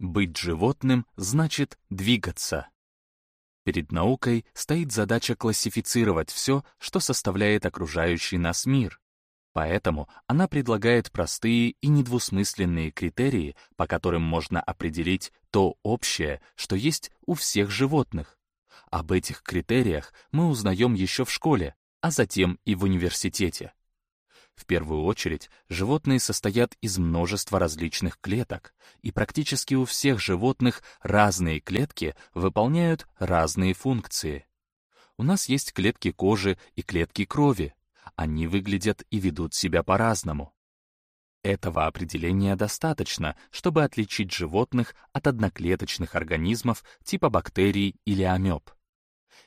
Быть животным значит двигаться. Перед наукой стоит задача классифицировать все, что составляет окружающий нас мир. Поэтому она предлагает простые и недвусмысленные критерии, по которым можно определить то общее, что есть у всех животных. Об этих критериях мы узнаем еще в школе, а затем и в университете. В первую очередь, животные состоят из множества различных клеток, и практически у всех животных разные клетки выполняют разные функции. У нас есть клетки кожи и клетки крови. Они выглядят и ведут себя по-разному. Этого определения достаточно, чтобы отличить животных от одноклеточных организмов типа бактерий или амеб.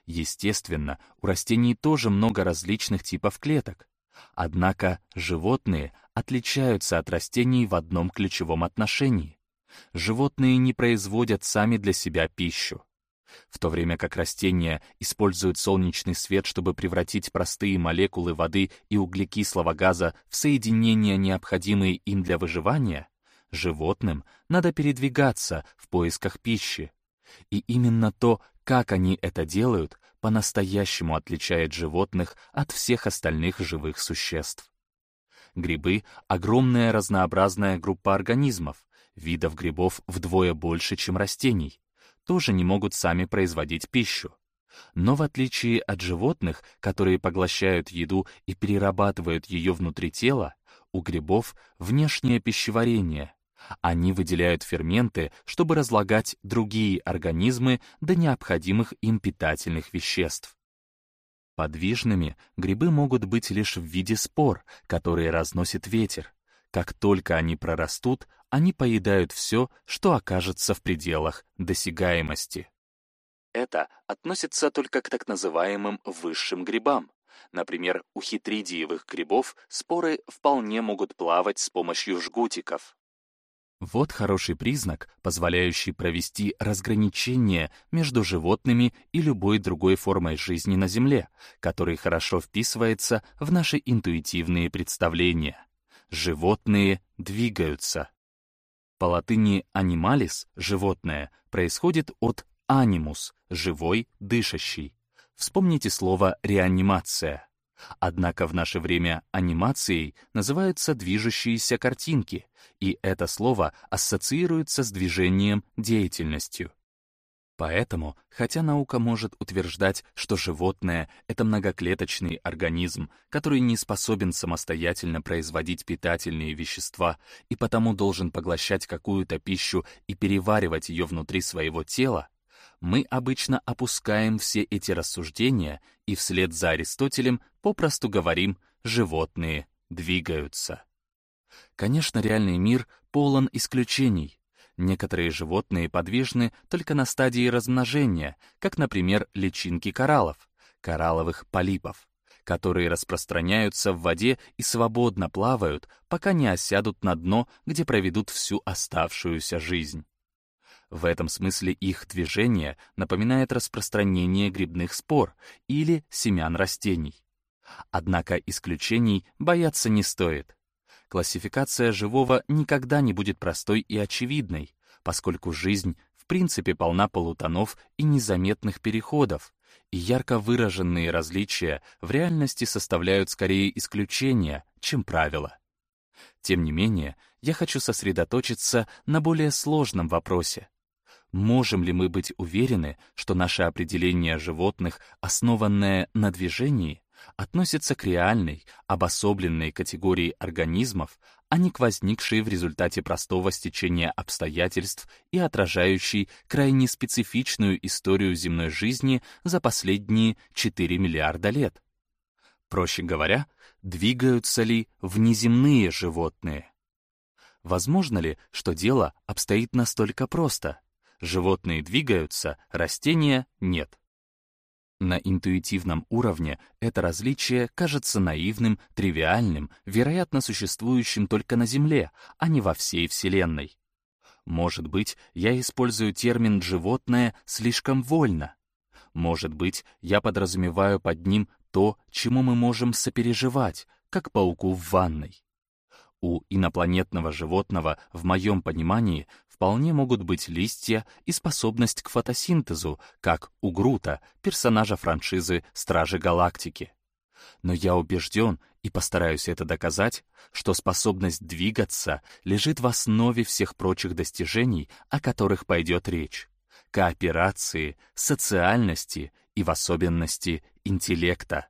Естественно, у растений тоже много различных типов клеток, Однако животные отличаются от растений в одном ключевом отношении. Животные не производят сами для себя пищу. В то время как растения используют солнечный свет, чтобы превратить простые молекулы воды и углекислого газа в соединения, необходимые им для выживания, животным надо передвигаться в поисках пищи. И именно то, как они это делают, по-настоящему отличает животных от всех остальных живых существ. Грибы — огромная разнообразная группа организмов, видов грибов вдвое больше, чем растений, тоже не могут сами производить пищу. Но в отличие от животных, которые поглощают еду и перерабатывают ее внутри тела, у грибов внешнее пищеварение, они выделяют ферменты, чтобы разлагать другие организмы до необходимых им питательных веществ. Подвижными грибы могут быть лишь в виде спор, которые разносит ветер. Как только они прорастут, они поедают все, что окажется в пределах досягаемости. Это относится только к так называемым высшим грибам. Например, у хитридиевых грибов споры вполне могут плавать с помощью жгутиков. Вот хороший признак, позволяющий провести разграничение между животными и любой другой формой жизни на Земле, который хорошо вписывается в наши интуитивные представления. Животные двигаются. По латыни «animalis» — животное происходит от «animus» — живой, дышащий. Вспомните слово «реанимация». Однако в наше время анимацией называются движущиеся картинки, и это слово ассоциируется с движением, деятельностью. Поэтому, хотя наука может утверждать, что животное — это многоклеточный организм, который не способен самостоятельно производить питательные вещества и потому должен поглощать какую-то пищу и переваривать ее внутри своего тела, мы обычно опускаем все эти рассуждения и вслед за Аристотелем попросту говорим «животные двигаются». Конечно, реальный мир полон исключений. Некоторые животные подвижны только на стадии размножения, как, например, личинки кораллов, коралловых полипов, которые распространяются в воде и свободно плавают, пока не осядут на дно, где проведут всю оставшуюся жизнь. В этом смысле их движение напоминает распространение грибных спор или семян растений. Однако исключений бояться не стоит. Классификация живого никогда не будет простой и очевидной, поскольку жизнь в принципе полна полутонов и незаметных переходов, и ярко выраженные различия в реальности составляют скорее исключения, чем правила. Тем не менее, я хочу сосредоточиться на более сложном вопросе Можем ли мы быть уверены, что наше определение животных, основанное на движении, относится к реальной, обособленной категории организмов, а не к возникшей в результате простого стечения обстоятельств и отражающей крайне специфичную историю земной жизни за последние 4 миллиарда лет? Проще говоря, двигаются ли внеземные животные? Возможно ли, что дело обстоит настолько просто? Животные двигаются, растения — нет. На интуитивном уровне это различие кажется наивным, тривиальным, вероятно, существующим только на Земле, а не во всей Вселенной. Может быть, я использую термин «животное» слишком вольно. Может быть, я подразумеваю под ним то, чему мы можем сопереживать, как пауку в ванной. У инопланетного животного, в моем понимании, вполне могут быть листья и способность к фотосинтезу, как у Грута, персонажа франшизы «Стражи Галактики». Но я убежден, и постараюсь это доказать, что способность двигаться лежит в основе всех прочих достижений, о которых пойдет речь. Кооперации, социальности и в особенности интеллекта.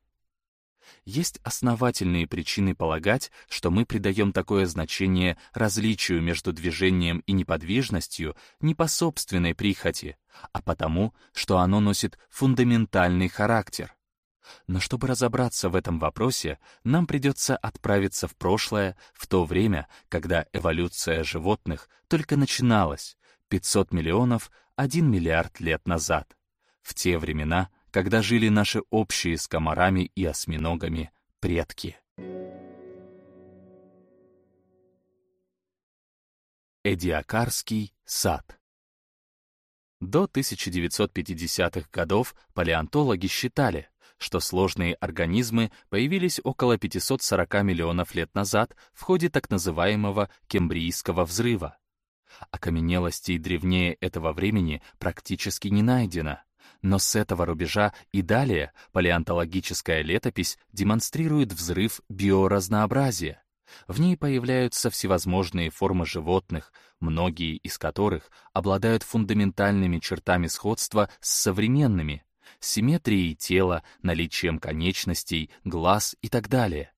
Есть основательные причины полагать, что мы придаем такое значение различию между движением и неподвижностью не по собственной прихоти, а потому, что оно носит фундаментальный характер. Но чтобы разобраться в этом вопросе, нам придется отправиться в прошлое, в то время, когда эволюция животных только начиналась, 500 миллионов, 1 миллиард лет назад. В те времена, когда жили наши общие с комарами и осьминогами предки. Эдиакарский сад До 1950-х годов палеонтологи считали, что сложные организмы появились около 540 миллионов лет назад в ходе так называемого Кембрийского взрыва. Окаменелостей древнее этого времени практически не найдено, но с этого рубежа и далее палеонтологическая летопись демонстрирует взрыв биоразнообразия. В ней появляются всевозможные формы животных, многие из которых обладают фундаментальными чертами сходства с современными, симметрией тела, наличием конечностей, глаз и так далее.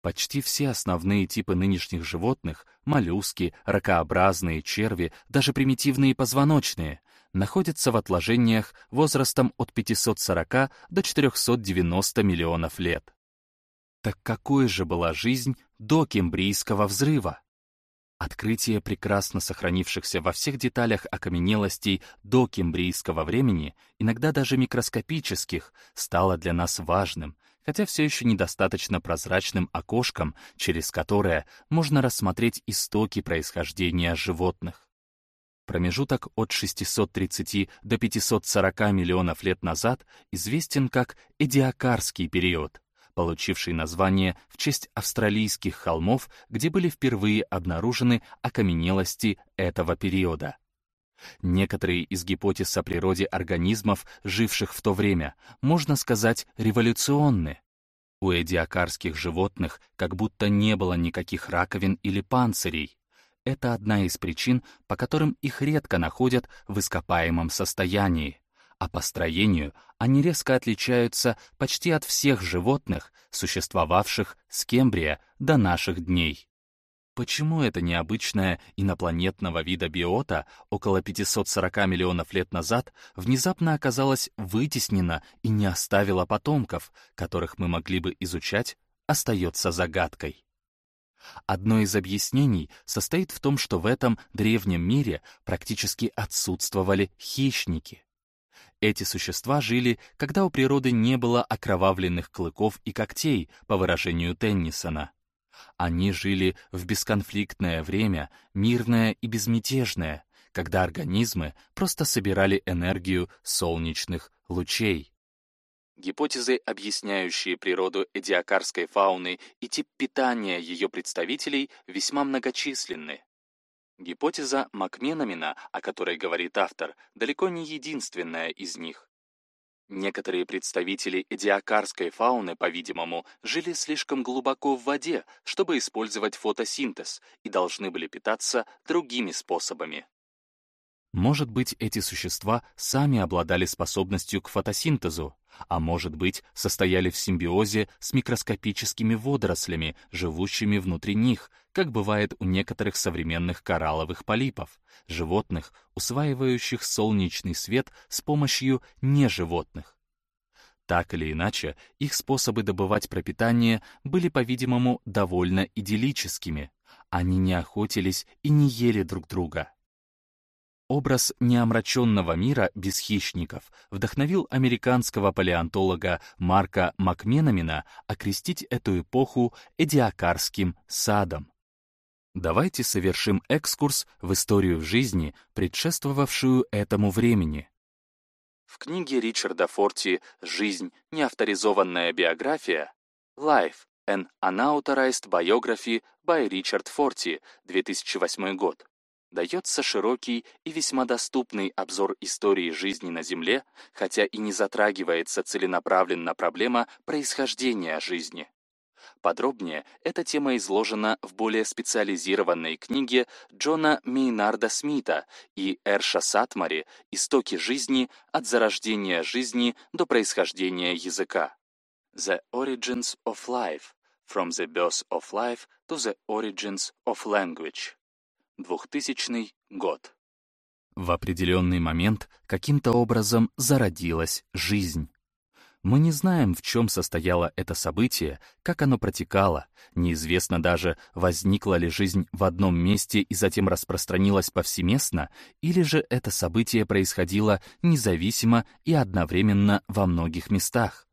Почти все основные типы нынешних животных — моллюски, ракообразные, черви, даже примитивные позвоночные находятся в отложениях возрастом от 540 до 490 миллионов лет. Так какой же была жизнь до Кембрийского взрыва? Открытие прекрасно сохранившихся во всех деталях окаменелостей до кембрийского времени, иногда даже микроскопических, стало для нас важным, хотя все еще недостаточно прозрачным окошком, через которое можно рассмотреть истоки происхождения животных. Промежуток от 630 до 540 миллионов лет назад известен как Эдиакарский период, получивший название в честь австралийских холмов, где были впервые обнаружены окаменелости этого периода. Некоторые из гипотез о природе организмов, живших в то время, можно сказать, революционны. У эдиакарских животных как будто не было никаких раковин или панцирей, это одна из причин, по которым их редко находят в ископаемом состоянии. А по строению они резко отличаются почти от всех животных, существовавших с Кембрия до наших дней. Почему эта необычная инопланетного вида биота около 540 миллионов лет назад внезапно оказалась вытеснена и не оставила потомков, которых мы могли бы изучать, остается загадкой. Одно из объяснений состоит в том, что в этом древнем мире практически отсутствовали хищники. Эти существа жили, когда у природы не было окровавленных клыков и когтей, по выражению Теннисона. Они жили в бесконфликтное время, мирное и безмятежное, когда организмы просто собирали энергию солнечных лучей. Гипотезы, объясняющие природу эдиакарской фауны и тип питания ее представителей, весьма многочисленны. Гипотеза Макменамина, о которой говорит автор, далеко не единственная из них. Некоторые представители эдиакарской фауны, по-видимому, жили слишком глубоко в воде, чтобы использовать фотосинтез, и должны были питаться другими способами. Может быть, эти существа сами обладали способностью к фотосинтезу, а может быть, состояли в симбиозе с микроскопическими водорослями, живущими внутри них, как бывает у некоторых современных коралловых полипов, животных, усваивающих солнечный свет с помощью неживотных. Так или иначе, их способы добывать пропитание были, по-видимому, довольно идиллическими. Они не охотились и не ели друг друга. Образ неомраченного мира без хищников вдохновил американского палеонтолога Марка Макменамина окрестить эту эпоху Эдиакарским садом. Давайте совершим экскурс в историю жизни, предшествовавшую этому времени. В книге Ричарда Форти «Жизнь. Неавторизованная биография» Life. An Unauthorized Biography by Richard Forty, 2008 год дается широкий и весьма доступный обзор истории жизни на Земле, хотя и не затрагивается целенаправленно проблема происхождения жизни. Подробнее эта тема изложена в более специализированной книге Джона Мейнарда Смита и Эрша Сатмари «Истоки жизни от зарождения жизни до происхождения языка». The Origins of Life – From the Birth of Life to the Origins of Language. 2000 год. В определенный момент каким-то образом зародилась жизнь. Мы не знаем, в чем состояло это событие, как оно протекало, неизвестно даже, возникла ли жизнь в одном месте и затем распространилась повсеместно, или же это событие происходило независимо и одновременно во многих местах.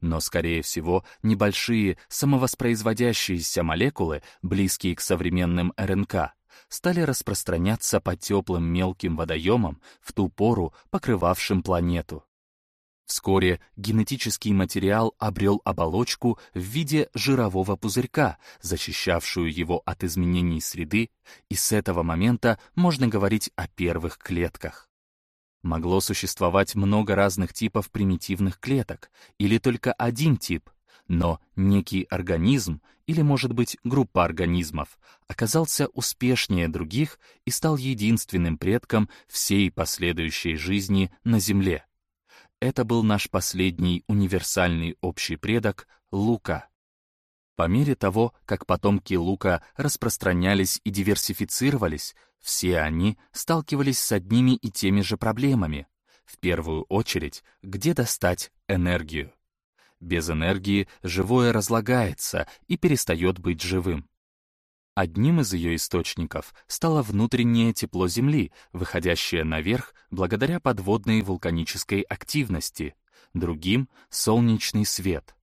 Но, скорее всего, небольшие самовоспроизводящиеся молекулы, близкие к современным РНК, стали распространяться по теплым мелким водоемам, в ту пору покрывавшим планету. Вскоре генетический материал обрел оболочку в виде жирового пузырька, защищавшую его от изменений среды, и с этого момента можно говорить о первых клетках. Могло существовать много разных типов примитивных клеток, или только один тип, но некий организм, или, может быть, группа организмов, оказался успешнее других и стал единственным предком всей последующей жизни на Земле. Это был наш последний универсальный общий предок Лука. По мере того, как потомки Лука распространялись и диверсифицировались, все они сталкивались с одними и теми же проблемами. В первую очередь, где достать энергию. Без энергии живое разлагается и перестает быть живым. Одним из ее источников стало внутреннее тепло Земли, выходящее наверх благодаря подводной вулканической активности, другим — солнечный свет.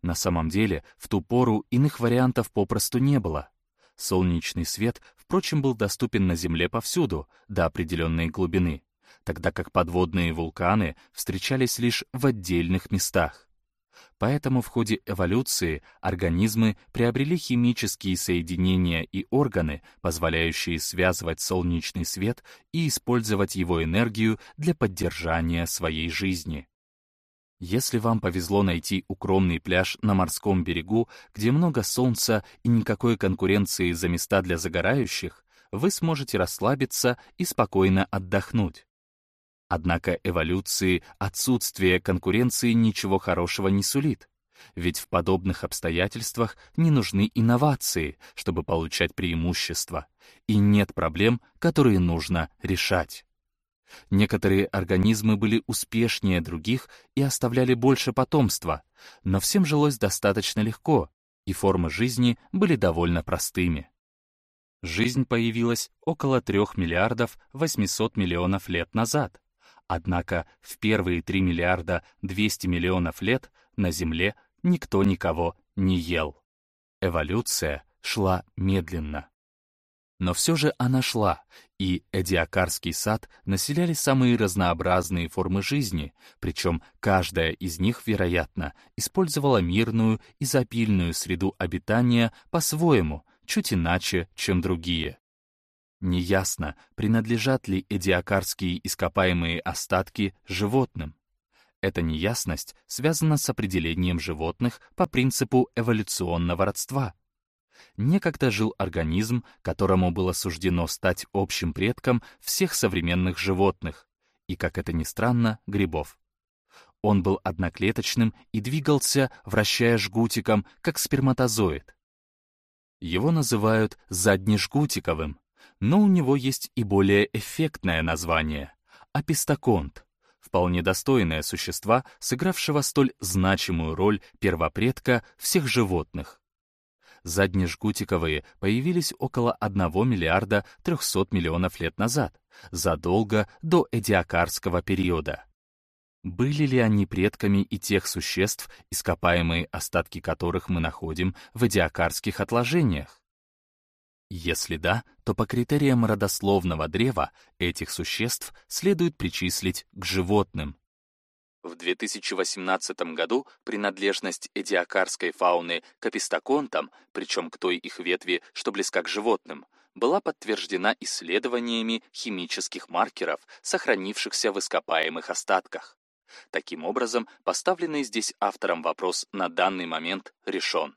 На самом деле, в ту пору иных вариантов попросту не было. Солнечный свет, впрочем, был доступен на Земле повсюду, до определенной глубины, тогда как подводные вулканы встречались лишь в отдельных местах. Поэтому в ходе эволюции организмы приобрели химические соединения и органы, позволяющие связывать солнечный свет и использовать его энергию для поддержания своей жизни. Если вам повезло найти укромный пляж на морском берегу, где много солнца и никакой конкуренции за места для загорающих, вы сможете расслабиться и спокойно отдохнуть. Однако эволюции отсутствие конкуренции ничего хорошего не сулит. Ведь в подобных обстоятельствах не нужны инновации, чтобы получать преимущества, и нет проблем, которые нужно решать. Некоторые организмы были успешнее других и оставляли больше потомства, но всем жилось достаточно легко, и формы жизни были довольно простыми. Жизнь появилась около 3 миллиардов 800 миллионов лет назад, Однако в первые 3 миллиарда 200 миллионов лет на Земле никто никого не ел. Эволюция шла медленно. Но все же она шла, и Эдиакарский сад населяли самые разнообразные формы жизни, причем каждая из них, вероятно, использовала мирную и запильную среду обитания по-своему, чуть иначе, чем другие. Неясно, принадлежат ли эдиакарские ископаемые остатки животным. Эта неясность связана с определением животных по принципу эволюционного родства. Некогда жил организм, которому было суждено стать общим предком всех современных животных, и, как это ни странно, грибов. Он был одноклеточным и двигался, вращая жгутиком, как сперматозоид. Его называют заднежгутиковым, но у него есть и более эффектное название — апистоконт, вполне достойное существа, сыгравшего столь значимую роль первопредка всех животных. Заднежгутиковые появились около 1 миллиарда 300 миллионов лет назад, задолго до эдиакарского периода. Были ли они предками и тех существ, ископаемые остатки которых мы находим в эдиакарских отложениях? Если да, то по критериям родословного древа этих существ следует причислить к животным. В 2018 году принадлежность эдиакарской фауны к апистоконтам, причем к той их ветви, что близка к животным, была подтверждена исследованиями химических маркеров, сохранившихся в ископаемых остатках. Таким образом, поставленный здесь автором вопрос на данный момент решен.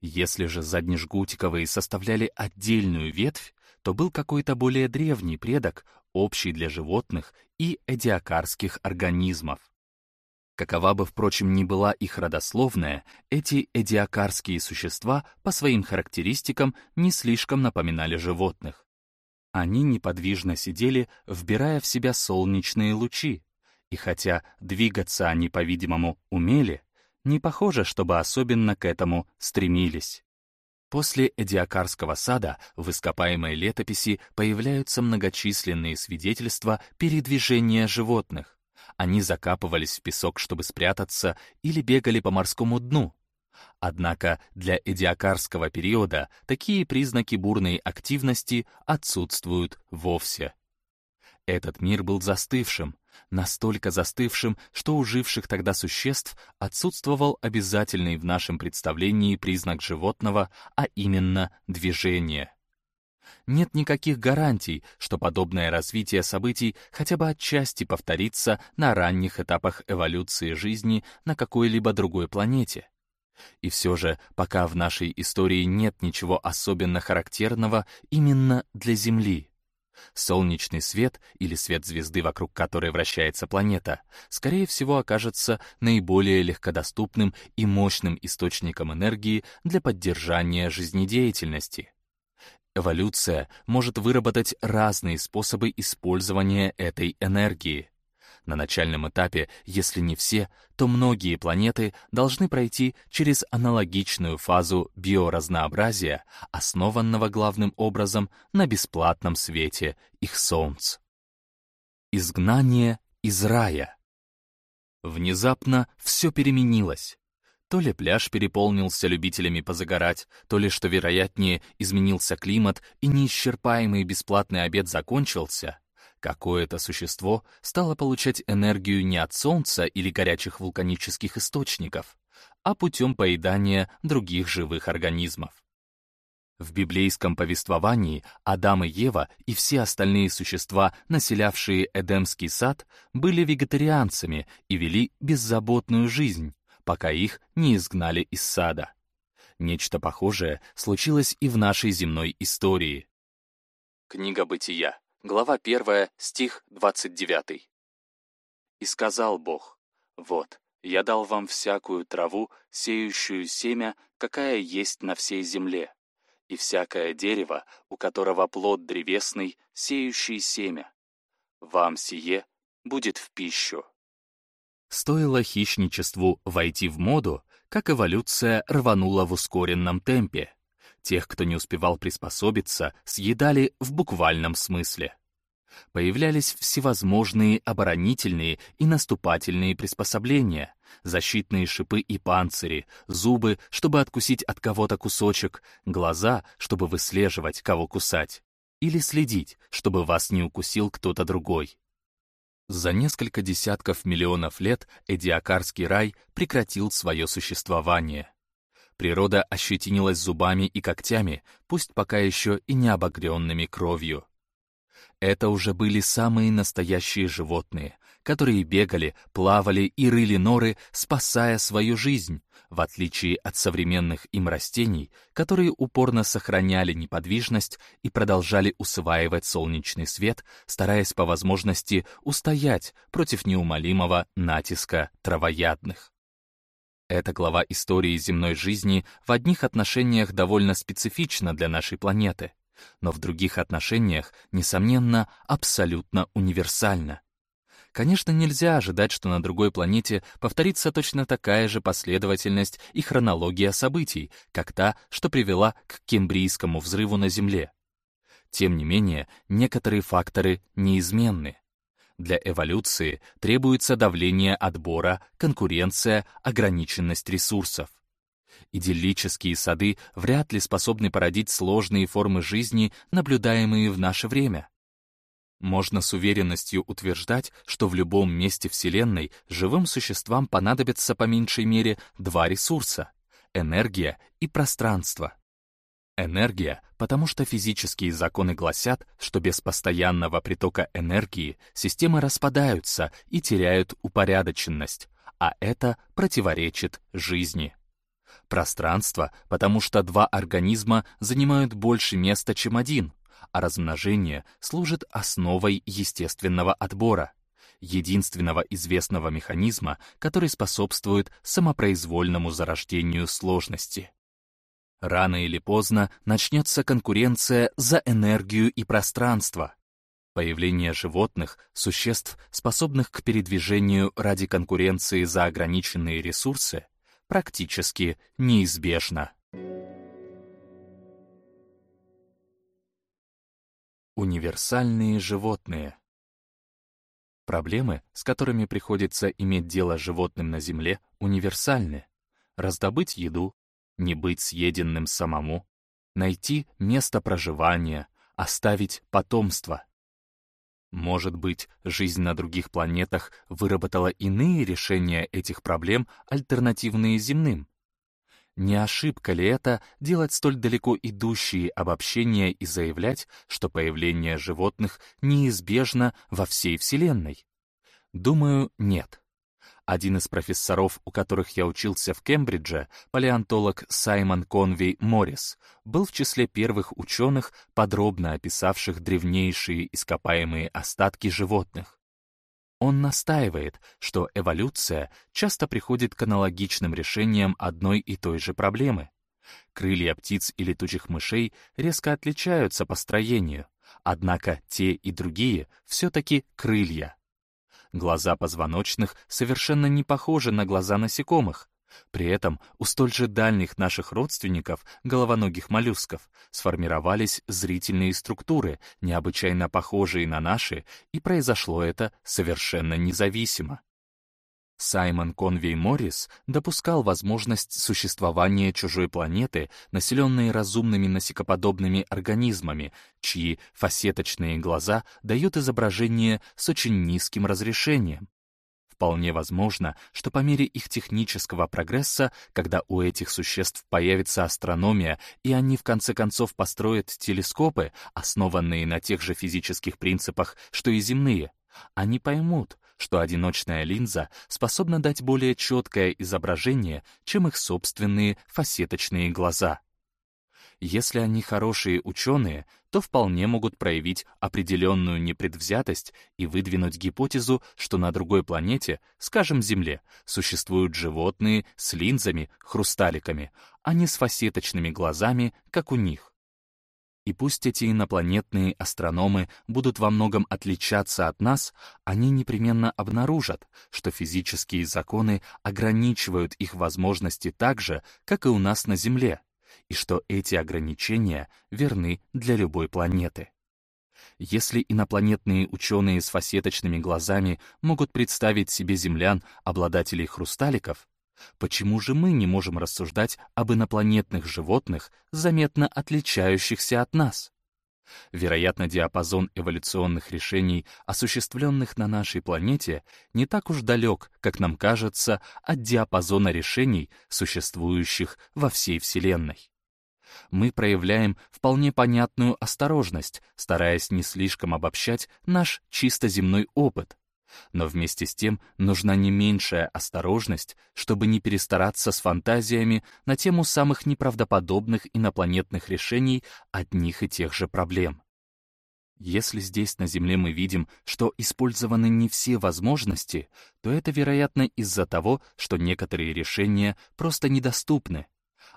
Если же заднежгутиковые составляли отдельную ветвь, то был какой-то более древний предок, общий для животных и эдиакарских организмов. Какова бы, впрочем, ни была их родословная, эти эдиакарские существа по своим характеристикам не слишком напоминали животных. Они неподвижно сидели, вбирая в себя солнечные лучи, и хотя двигаться они, по-видимому, умели, не похоже, чтобы особенно к этому стремились. После Эдиакарского сада в ископаемой летописи появляются многочисленные свидетельства передвижения животных. Они закапывались в песок, чтобы спрятаться, или бегали по морскому дну. Однако для эдиакарского периода такие признаки бурной активности отсутствуют вовсе. Этот мир был застывшим, настолько застывшим, что у живших тогда существ отсутствовал обязательный в нашем представлении признак животного, а именно движение. Нет никаких гарантий, что подобное развитие событий хотя бы отчасти повторится на ранних этапах эволюции жизни на какой-либо другой планете. И все же, пока в нашей истории нет ничего особенно характерного именно для Земли, Солнечный свет или свет звезды, вокруг которой вращается планета, скорее всего окажется наиболее легкодоступным и мощным источником энергии для поддержания жизнедеятельности. Эволюция может выработать разные способы использования этой энергии. На начальном этапе, если не все, то многие планеты должны пройти через аналогичную фазу биоразнообразия, основанного главным образом на бесплатном свете их солнц. Изгнание из рая. Внезапно все переменилось. То ли пляж переполнился любителями позагорать, то ли, что вероятнее, изменился климат и неисчерпаемый бесплатный обед закончился — Какое-то существо стало получать энергию не от Солнца или горячих вулканических источников, а путем поедания других живых организмов. В библейском повествовании Адам и Ева и все остальные существа, населявшие Эдемский сад, были вегетарианцами и вели беззаботную жизнь, пока их не изгнали из сада. Нечто похожее случилось и в нашей земной истории. Книга Бытия, Глава 1, стих 29. «И сказал Бог, вот, я дал вам всякую траву, сеющую семя, какая есть на всей земле, и всякое дерево, у которого плод древесный, сеющий семя. Вам сие будет в пищу». Стоило хищничеству войти в моду, как эволюция рванула в ускоренном темпе. Тех, кто не успевал приспособиться, съедали в буквальном смысле. Появлялись всевозможные оборонительные и наступательные приспособления, защитные шипы и панцири, зубы, чтобы откусить от кого-то кусочек, глаза, чтобы выслеживать, кого кусать, или следить, чтобы вас не укусил кто-то другой. За несколько десятков миллионов лет Эдиакарский рай прекратил свое существование. Природа ощетинилась зубами и когтями, пусть пока еще и не обогренными кровью. Это уже были самые настоящие животные, которые бегали, плавали и рыли норы, спасая свою жизнь, в отличие от современных им растений, которые упорно сохраняли неподвижность и продолжали усваивать солнечный свет, стараясь по возможности устоять против неумолимого натиска травоядных. Эта глава истории земной жизни в одних отношениях довольно специфична для нашей планеты, но в других отношениях, несомненно, абсолютно универсальна. Конечно, нельзя ожидать, что на другой планете повторится точно такая же последовательность и хронология событий, как та, что привела к Кембрийскому взрыву на Земле. Тем не менее, некоторые факторы неизменны. Для эволюции требуется давление отбора, конкуренция, ограниченность ресурсов. Идиллические сады вряд ли способны породить сложные формы жизни, наблюдаемые в наше время. Можно с уверенностью утверждать, что в любом месте Вселенной живым существам понадобится по меньшей мере два ресурса — энергия и пространство. Энергия, потому что физические законы гласят, что без постоянного притока энергии системы распадаются и теряют упорядоченность, а это противоречит жизни. Пространство, потому что два организма занимают больше места, чем один, а размножение служит основой естественного отбора, единственного известного механизма, который способствует самопроизвольному зарождению сложности. Рано или поздно начнется конкуренция за энергию и пространство. Появление животных, существ, способных к передвижению ради конкуренции за ограниченные ресурсы, практически неизбежно. Универсальные животные Проблемы, с которыми приходится иметь дело животным на Земле, универсальны. Раздобыть еду, не быть съеденным самому, найти место проживания, оставить потомство. Может быть, жизнь на других планетах выработала иные решения этих проблем, альтернативные земным? Не ошибка ли это делать столь далеко идущие обобщения и заявлять, что появление животных неизбежно во всей Вселенной? Думаю, нет. Один из профессоров, у которых я учился в Кембридже, палеонтолог Саймон Конвей Моррис, был в числе первых ученых, подробно описавших древнейшие ископаемые остатки животных. Он настаивает, что эволюция часто приходит к аналогичным решениям одной и той же проблемы. Крылья птиц и летучих мышей резко отличаются по строению, однако те и другие все-таки крылья. Глаза позвоночных совершенно не похожи на глаза насекомых. При этом у столь же дальних наших родственников, головоногих моллюсков, сформировались зрительные структуры, необычайно похожие на наши, и произошло это совершенно независимо. Саймон Конвей Моррис допускал возможность существования чужой планеты, населенной разумными насекоподобными организмами, чьи фасеточные глаза дают изображение с очень низким разрешением. Вполне возможно, что по мере их технического прогресса, когда у этих существ появится астрономия, и они в конце концов построят телескопы, основанные на тех же физических принципах, что и земные, они поймут, что одиночная линза способна дать более четкое изображение, чем их собственные фасеточные глаза. Если они хорошие ученые, то вполне могут проявить определенную непредвзятость и выдвинуть гипотезу, что на другой планете, скажем, Земле, существуют животные с линзами, хрусталиками, а не с фасеточными глазами, как у них. И пусть эти инопланетные астрономы будут во многом отличаться от нас, они непременно обнаружат, что физические законы ограничивают их возможности так же, как и у нас на Земле, и что эти ограничения верны для любой планеты. Если инопланетные ученые с фасеточными глазами могут представить себе землян, обладателей хрусталиков, Почему же мы не можем рассуждать об инопланетных животных, заметно отличающихся от нас? Вероятно, диапазон эволюционных решений, осуществленных на нашей планете, не так уж далек, как нам кажется, от диапазона решений, существующих во всей Вселенной. Мы проявляем вполне понятную осторожность, стараясь не слишком обобщать наш чисто земной опыт, но вместе с тем нужна не меньшая осторожность, чтобы не перестараться с фантазиями на тему самых неправдоподобных инопланетных решений одних и тех же проблем. Если здесь на Земле мы видим, что использованы не все возможности, то это, вероятно, из-за того, что некоторые решения просто недоступны.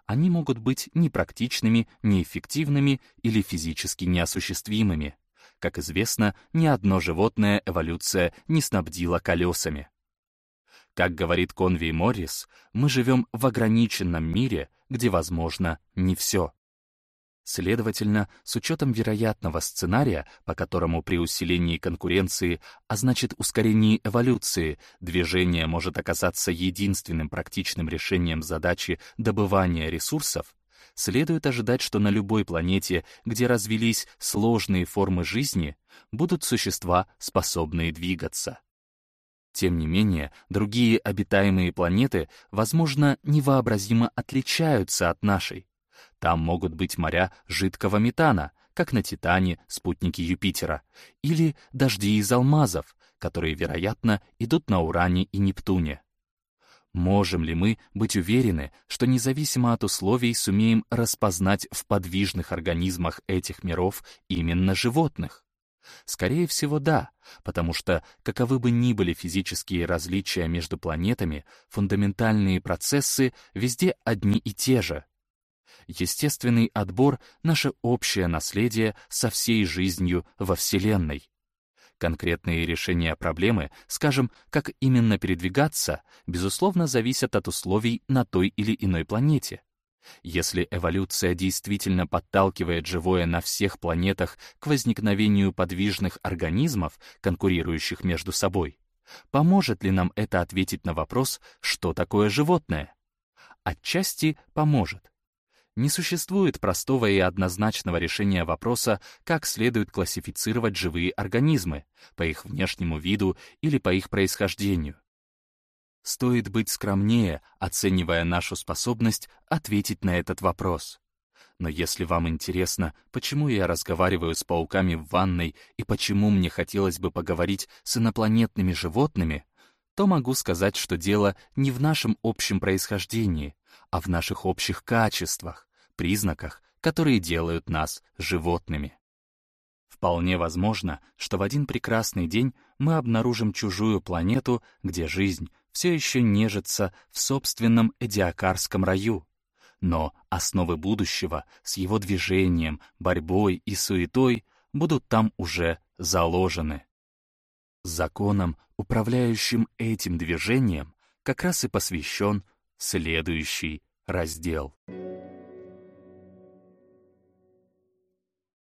Они могут быть непрактичными, неэффективными или физически неосуществимыми. Как известно, ни одно животное эволюция не снабдила колесами. Как говорит Конвей Моррис, мы живем в ограниченном мире, где возможно не все. Следовательно, с учетом вероятного сценария, по которому при усилении конкуренции, а значит ускорении эволюции, движение может оказаться единственным практичным решением задачи добывания ресурсов, следует ожидать, что на любой планете, где развились сложные формы жизни, будут существа, способные двигаться. Тем не менее, другие обитаемые планеты, возможно, невообразимо отличаются от нашей. Там могут быть моря жидкого метана, как на Титане, спутнике Юпитера, или дожди из алмазов, которые, вероятно, идут на Уране и Нептуне. Можем ли мы быть уверены, что независимо от условий сумеем распознать в подвижных организмах этих миров именно животных? Скорее всего, да, потому что, каковы бы ни были физические различия между планетами, фундаментальные процессы везде одни и те же. Естественный отбор — наше общее наследие со всей жизнью во Вселенной. Конкретные решения проблемы, скажем, как именно передвигаться, безусловно, зависят от условий на той или иной планете. Если эволюция действительно подталкивает живое на всех планетах к возникновению подвижных организмов, конкурирующих между собой, поможет ли нам это ответить на вопрос, что такое животное? Отчасти поможет. Не существует простого и однозначного решения вопроса, как следует классифицировать живые организмы, по их внешнему виду или по их происхождению. Стоит быть скромнее, оценивая нашу способность ответить на этот вопрос. Но если вам интересно, почему я разговариваю с пауками в ванной и почему мне хотелось бы поговорить с инопланетными животными, то могу сказать, что дело не в нашем общем происхождении, а в наших общих качествах, признаках, которые делают нас животными. Вполне возможно, что в один прекрасный день мы обнаружим чужую планету, где жизнь все еще нежится в собственном Эдиакарском раю. Но основы будущего с его движением, борьбой и суетой будут там уже заложены. Законом, управляющим этим движением, как раз и посвящен следующий раздел.